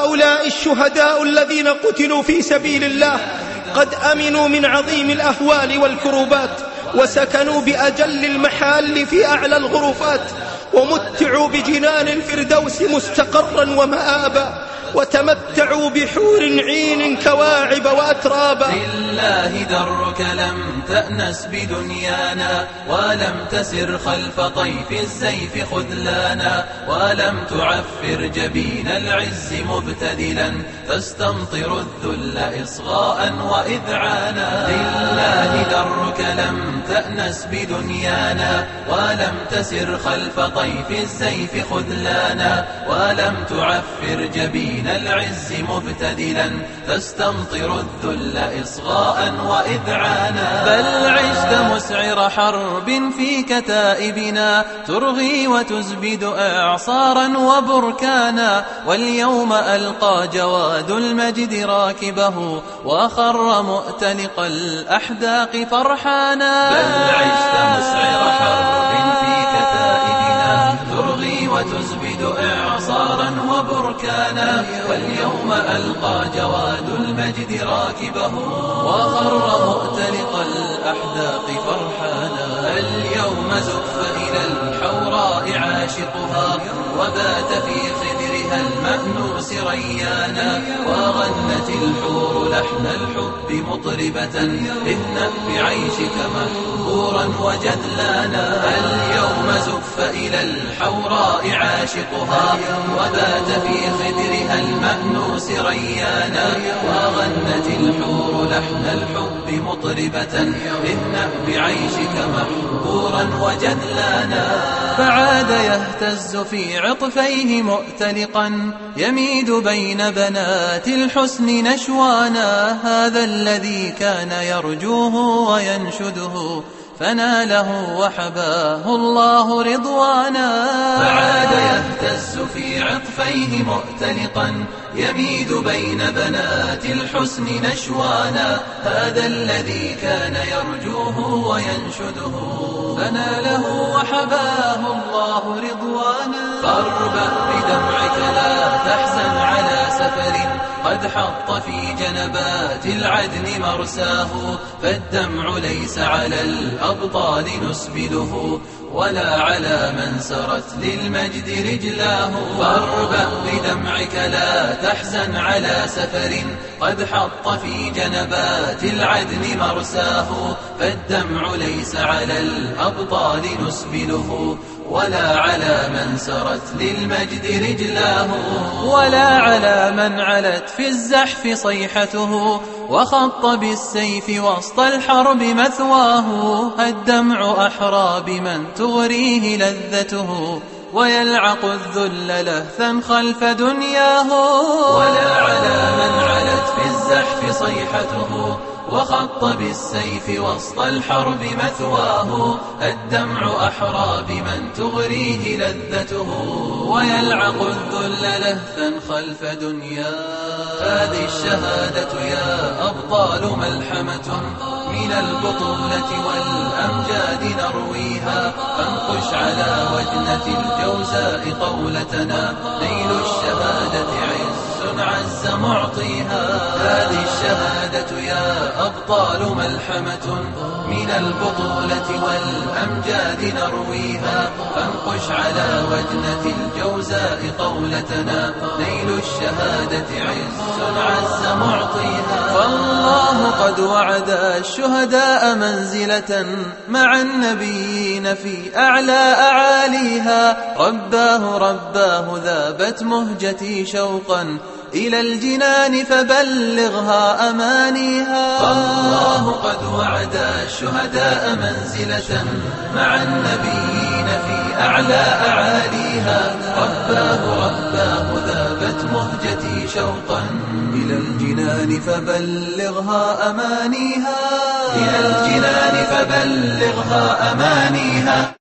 هؤلاء الشهداء الذين قتلوا في سبيل الله قد أمنوا من عظيم الأهوال والكروبات وسكنوا بأجل المحال في أعلى الغرفات ومتعوا بجنان الفردوس مستقرا ومآبا وتمتعوا بحور عين كواعب وأترابا. لله درك لم تأنس بدنيانا ولم تسر خلف طيف الزيف خذلانا ولم تعفر جبين العز مبتدلا تستمطر الذل إصغاء وإذعانا. لله درك لم تأنس بدنيانا ولم تسر خلف طيف الزيف خذلانا ولم تعفر جبين العز مبتدلا تستمطر الذل إصغاء وإذعانا. بل عشت مسعر حرب في كتائبنا ترغي وتزبد إعصارا وبركانا. واليوم ألقى جواد المجد راكبه وخر مؤتلق الأحداق فرحانا. بل عشت مسعر حرب في وتزبد إعصارا وبركانا واليوم ألقى جواد المجد راكبه وخر مؤتلق الأحداق فرحانا. اليوم زف إلى الحوراء عاشقها وبات في المأنوس ريانا وغنت الحور لحن الحب مطربة. اهنأ بعيشك محبورا وجدلانا اليوم زف إلى الحوراء عاشقها. وبات في خدرها المأنوس ريانا وغنت الحور لحن الحب مطربة. اهنأ بعيشك محبورا وجدلانا. فعاد يهتز في عطفيه مؤتلقا. يميد بين بنات الحسن نشوانا. هذا الذي كان يرجوه وينشده. فناله وحباه الله رضوانا. في عطفيه مؤتلقا يميد بين بنات الحسن نشوانا هذا الذي كان يرجوه وينشده فناله وحباه الله رضوانا فاربأ بدمعك قد حط في جنبات العدن مرساه فالدمع ليس على الأبطال نسبله ولا على من سرت للمجد رجلاه. فاربأ بدمعك لا تحزن على سفر قد حط في جنبات العدن مرساه فالدمع ليس على الأبطال نسبله. ولا على من سرت للمجد رجلاه. ولا على من علت في الزحف صيحته وخط بالسيف وسط الحرب مثواه. الدمع أحرى بمن تغريه لذته ويلعق الذل لهثا خلف دنياه. ولا على من علت في الزحف صيحته وخط بالسيف وسط الحرب مثواه الدمع أحرى بمن تغريه لذته ويلعق الذل لهثا خلف دنياه. هذه الشهادة يا أبطال ملحمة من البطولة والأمجاد نرويها. فانقش على وجنة الجوزاء قولتنا نيل الشهادة عز عز معطيها. هذه الشهادة يا أبطال ملحمة. من البطولة والأمجاد نرويها. فانقش على وجنة الجوزاء قولتنا نيل الشهادة عز عز معطيها. فالله قد وعد الشهداء منزلة مع النبيين في أعلى أعاليها. رباه رباه ذابت مهجتي شوقا إلى الجنان فبلغها أمانيها فالله قد وعد الشهداء منزلة مع النبيين في أعلى أعاليها. رباه رباه ذابت مهجتي شوقا. إلى الجنان فبلغها أمانيها. إلى الجنان فبلغها أمانيها.